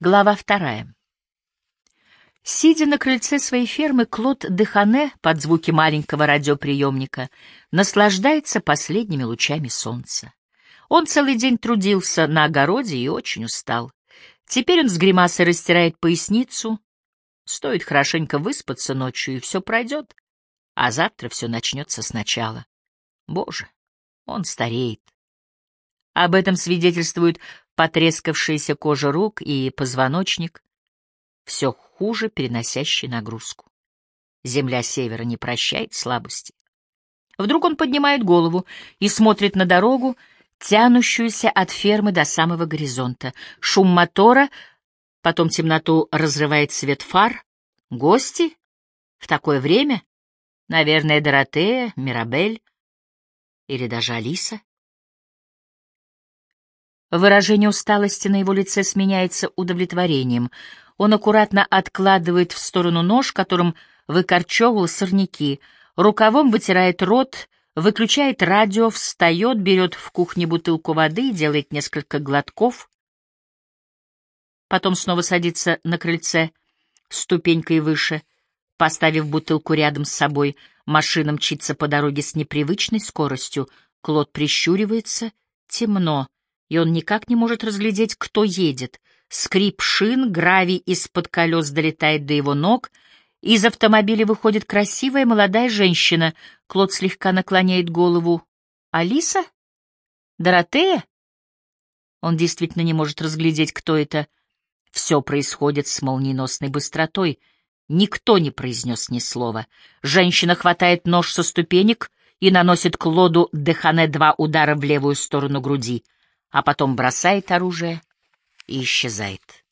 Глава вторая. Сидя на крыльце своей фермы, Клод Дехане под звуки маленького радиоприемника наслаждается последними лучами солнца. Он целый день трудился на огороде и очень устал. Теперь он с гримасой растирает поясницу. Стоит хорошенько выспаться ночью, и все пройдет, а завтра все начнется сначала. Боже, он стареет. Об этом свидетельствуют потрескавшаяся кожа рук и позвоночник, все хуже переносящий нагрузку. Земля севера не прощает слабости. Вдруг он поднимает голову и смотрит на дорогу, тянущуюся от фермы до самого горизонта. Шум мотора, потом темноту разрывает свет фар. Гости? В такое время? Наверное, Доротея, Мирабель или даже Алиса. Выражение усталости на его лице сменяется удовлетворением. Он аккуратно откладывает в сторону нож, которым выкорчевывал сорняки, рукавом вытирает рот, выключает радио, встает, берет в кухне бутылку воды и делает несколько глотков. Потом снова садится на крыльце, ступенькой выше, поставив бутылку рядом с собой. Машина мчится по дороге с непривычной скоростью. Клод прищуривается. Темно и он никак не может разглядеть, кто едет. Скрип шин, гравий из-под колес долетает до его ног. Из автомобиля выходит красивая молодая женщина. Клод слегка наклоняет голову. «Алиса? Доротея?» Он действительно не может разглядеть, кто это. Все происходит с молниеносной быстротой. Никто не произнес ни слова. Женщина хватает нож со ступенек и наносит Клоду Дехане два удара в левую сторону груди — а потом бросает оружие и исчезает.